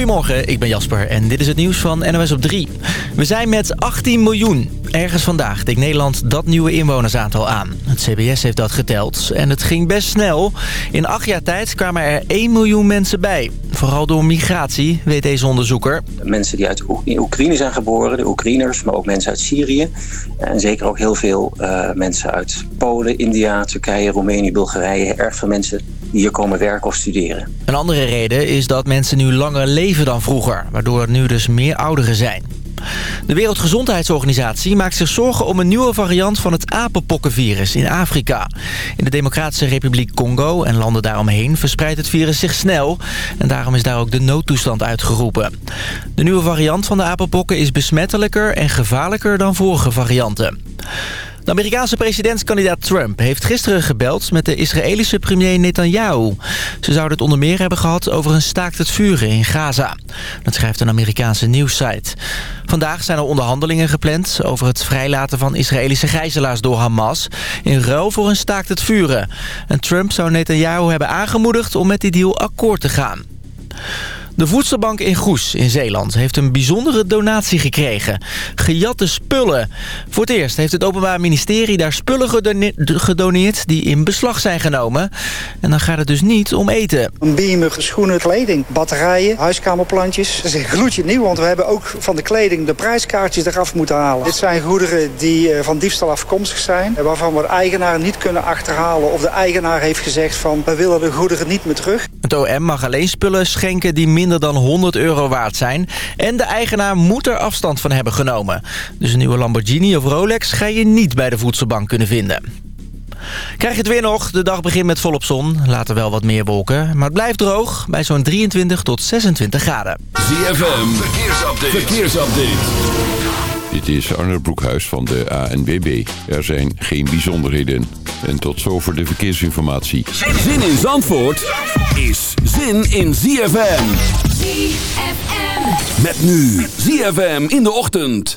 Goedemorgen, ik ben Jasper en dit is het nieuws van NOS op 3. We zijn met 18 miljoen. Ergens vandaag tikt Nederland dat nieuwe inwonersaantal aan. Het CBS heeft dat geteld en het ging best snel. In acht jaar tijd kwamen er 1 miljoen mensen bij. Vooral door migratie, weet deze onderzoeker. Mensen die uit Oekraïne zijn geboren, de Oekraïners, maar ook mensen uit Syrië. En zeker ook heel veel uh, mensen uit Polen, India, Turkije, Roemenië, Bulgarije. Erg veel mensen die hier komen werken of studeren. Een andere reden is dat mensen nu langer leven dan vroeger, waardoor er nu dus meer ouderen zijn. De Wereldgezondheidsorganisatie maakt zich zorgen om een nieuwe variant van het apenpokkenvirus in Afrika. In de Democratische Republiek Congo en landen daaromheen verspreidt het virus zich snel. En daarom is daar ook de noodtoestand uitgeroepen. De nieuwe variant van de apenpokken is besmettelijker en gevaarlijker dan vorige varianten. Amerikaanse presidentskandidaat Trump heeft gisteren gebeld met de Israëlische premier Netanyahu. Ze zouden het onder meer hebben gehad over een staakt het vuren in Gaza. Dat schrijft een Amerikaanse nieuwssite. Vandaag zijn er onderhandelingen gepland over het vrijlaten van Israëlische gijzelaars door Hamas... in ruil voor een staakt het vuren. En Trump zou Netanyahu hebben aangemoedigd om met die deal akkoord te gaan. De voedselbank in Goes in Zeeland heeft een bijzondere donatie gekregen. Gejatte spullen. Voor het eerst heeft het Openbaar Ministerie daar spullen gedoneerd die in beslag zijn genomen. En dan gaat het dus niet om eten. Biemen, schoenen, kleding, batterijen, huiskamerplantjes. Dat is gloedje nieuw, want we hebben ook van de kleding de prijskaartjes eraf moeten halen. Dit zijn goederen die eh, van diefstal afkomstig zijn. Waarvan we de eigenaar niet kunnen achterhalen. Of de eigenaar heeft gezegd van we willen de goederen niet meer terug. Het OM mag alleen spullen schenken die minder dan 100 euro waard zijn. En de eigenaar moet er afstand van hebben genomen. Dus een nieuwe Lamborghini of Rolex ga je niet bij de voedselbank kunnen vinden. Krijg je het weer nog. De dag begint met volop zon. Later wel wat meer wolken. Maar het blijft droog bij zo'n 23 tot 26 graden. ZFM, verkeersupdate. verkeersupdate. Dit is Arne Broekhuis van de ANWB. Er zijn geen bijzonderheden. En tot zover de verkeersinformatie. Zin in Zandvoort is zin in ZFM. ZFM. Met nu ZFM in de ochtend.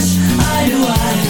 Hush hush I do I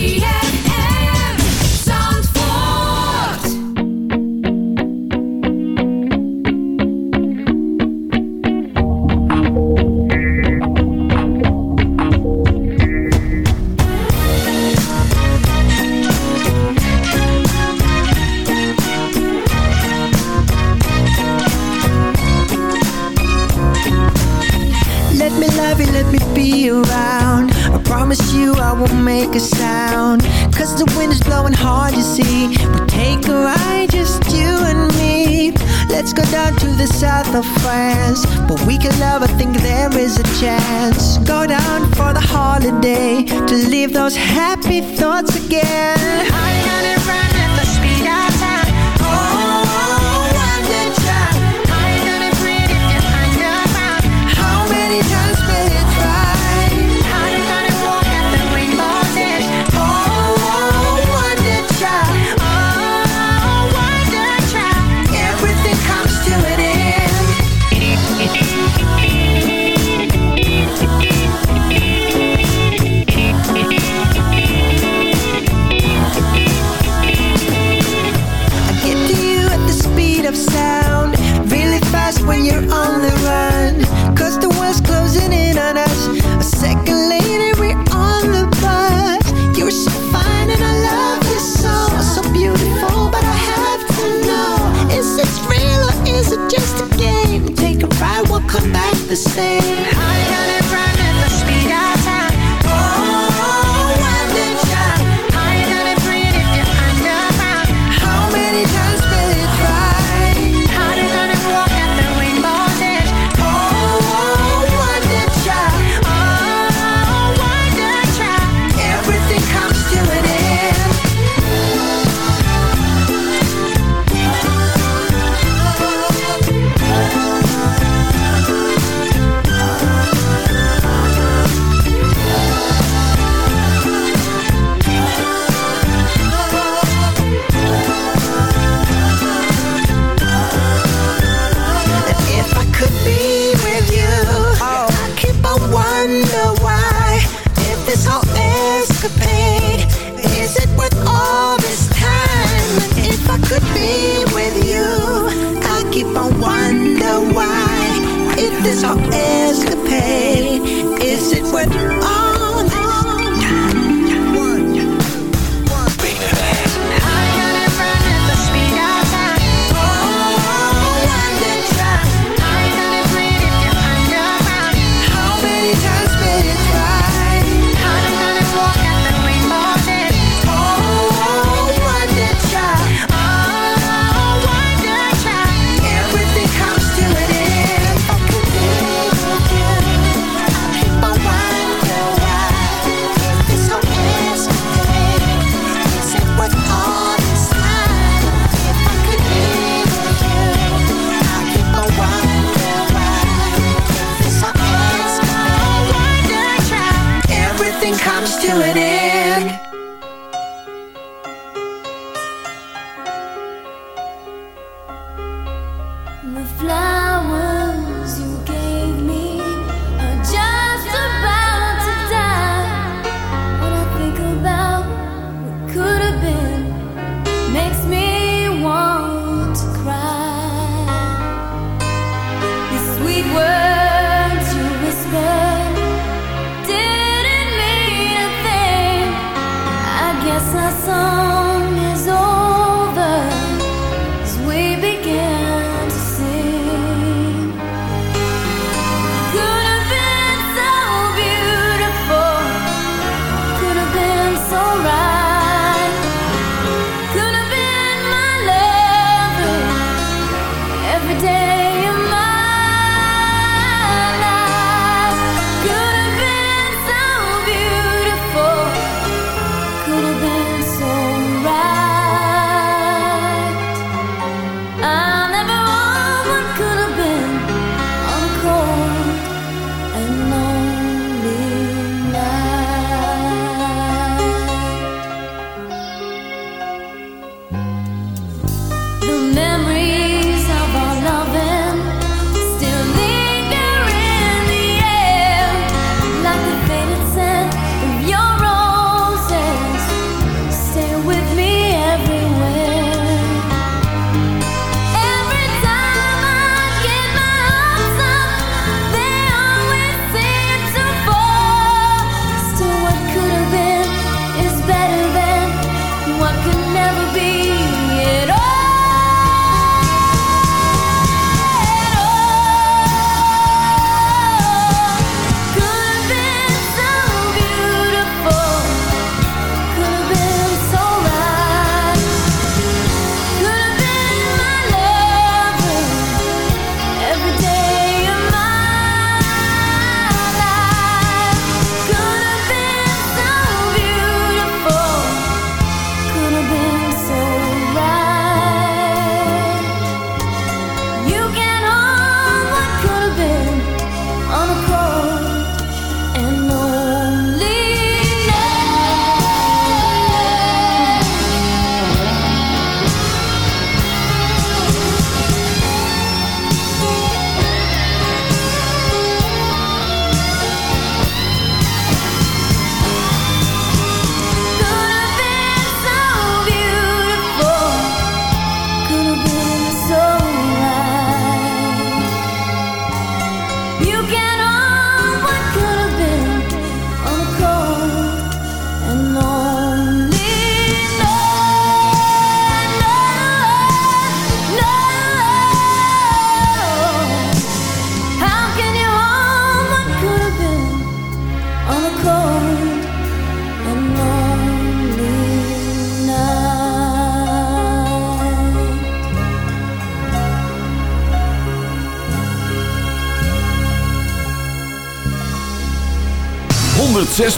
happening.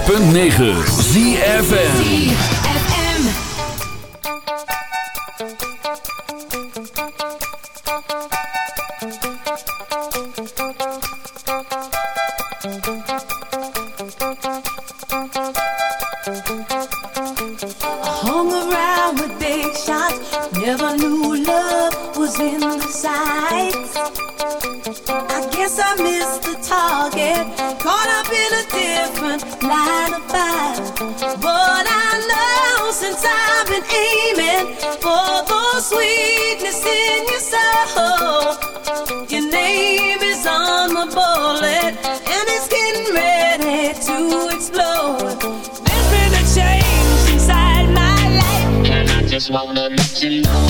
106.9 ZFM Never knew love was in the sights. I guess I missed. I've been aiming for the sweetness in your soul. Your name is on my bullet, and it's getting ready to explode. There's been a change inside my life, just wanna let you know.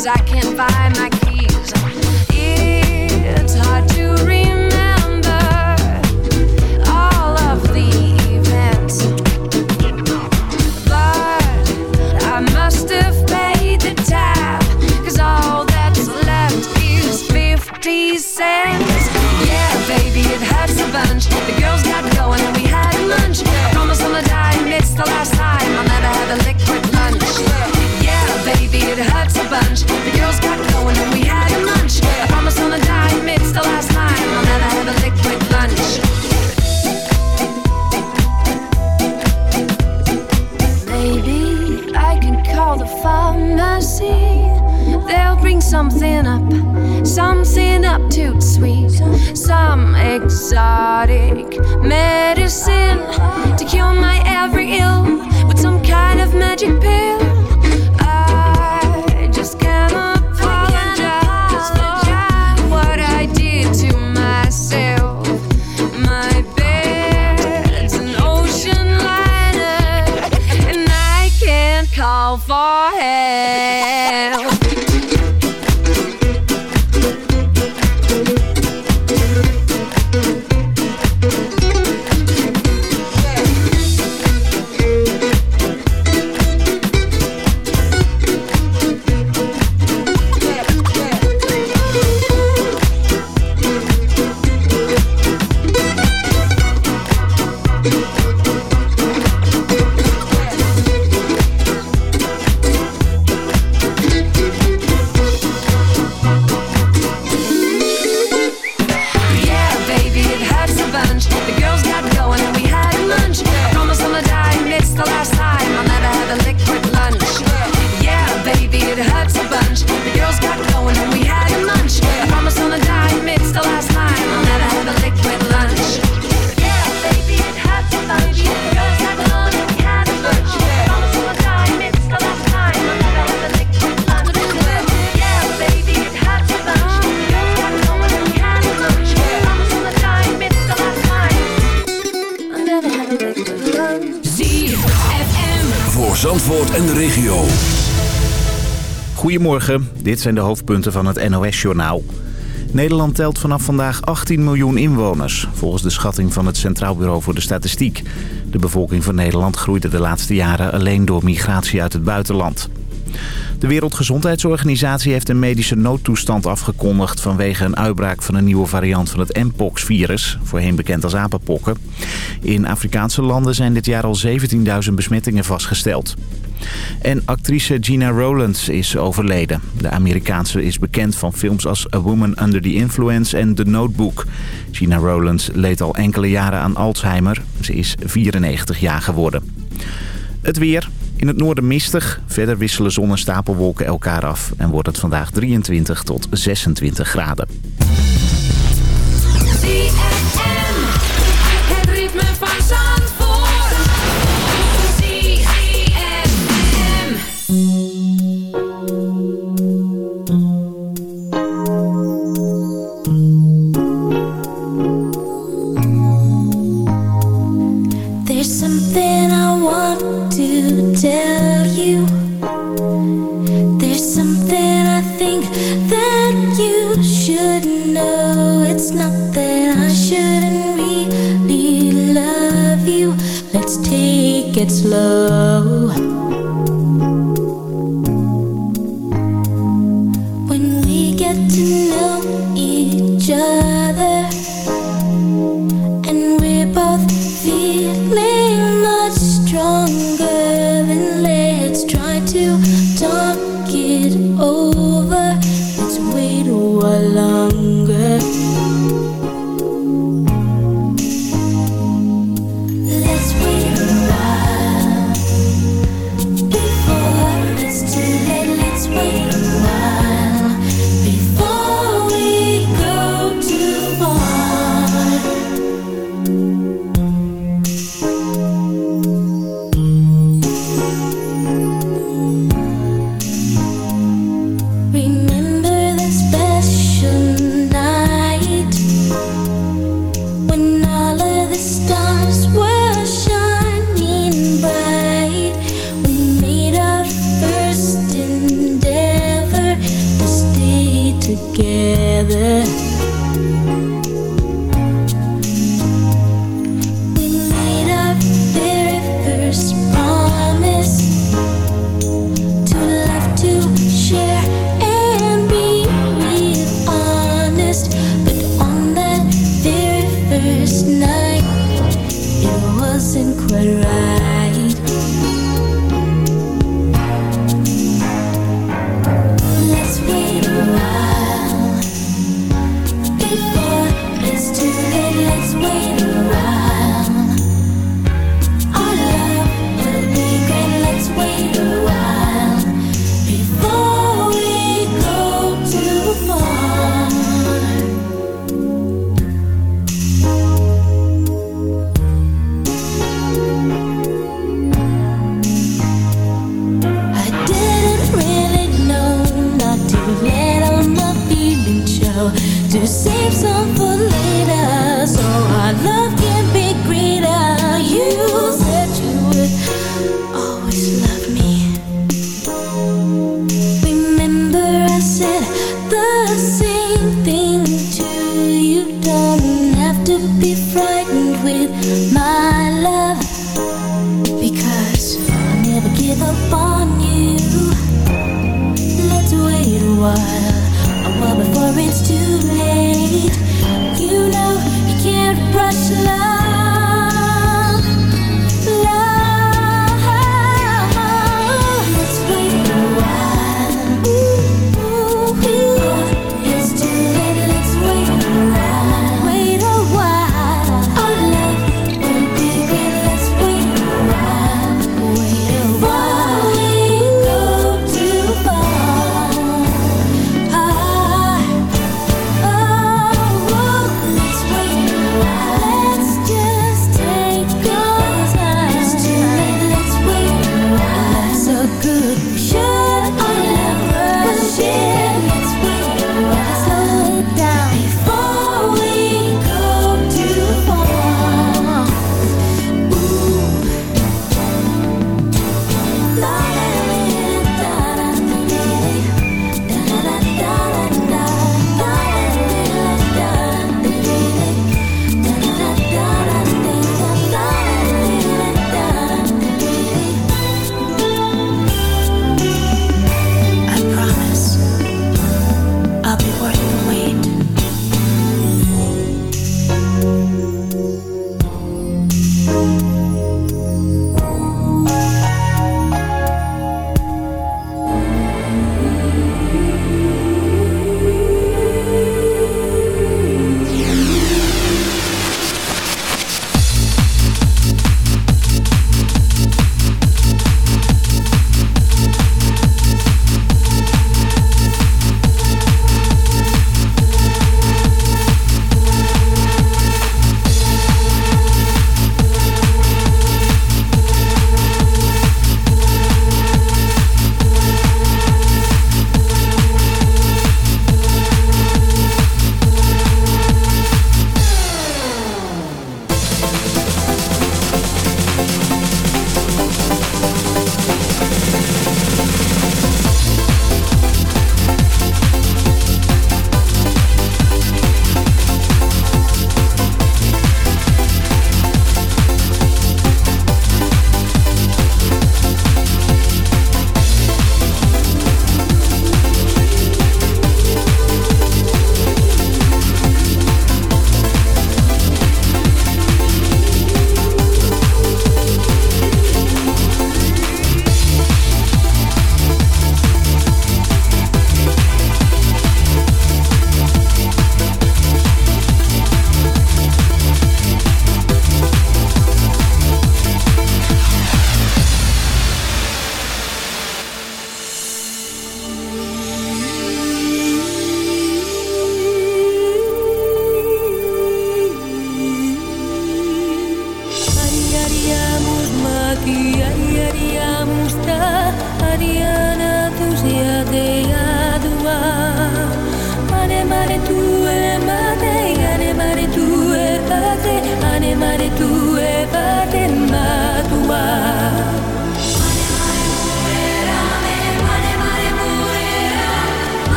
keys, I can't find my keys. It's hard to read. lunch. The girls got going and we had a lunch. I promise on a dime, it's the last time. I'll never have a liquid lunch. Maybe I can call the pharmacy. They'll bring something up, something up too sweet, some exotic medicine to cure my every ill with some kind of magic pill. Goedemorgen, dit zijn de hoofdpunten van het NOS-journaal. Nederland telt vanaf vandaag 18 miljoen inwoners, volgens de schatting van het Centraal Bureau voor de Statistiek. De bevolking van Nederland groeide de laatste jaren alleen door migratie uit het buitenland. De Wereldgezondheidsorganisatie heeft een medische noodtoestand afgekondigd... vanwege een uitbraak van een nieuwe variant van het Mpox-virus, voorheen bekend als apenpokken. In Afrikaanse landen zijn dit jaar al 17.000 besmettingen vastgesteld. En actrice Gina Rowlands is overleden. De Amerikaanse is bekend van films als A Woman Under the Influence en The Notebook. Gina Rowlands leed al enkele jaren aan Alzheimer. Ze is 94 jaar geworden. Het weer. In het noorden mistig. Verder wisselen zon en stapelwolken elkaar af. En wordt het vandaag 23 tot 26 graden.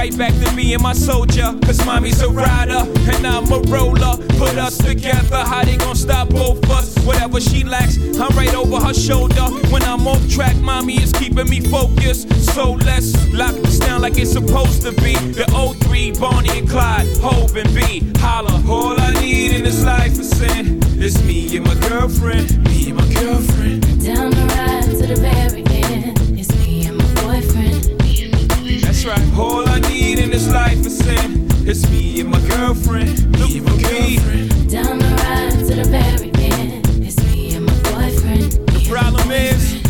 Right back to being my soldier. Cause mommy's a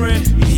And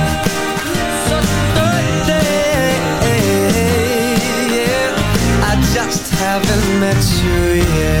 met you, yeah.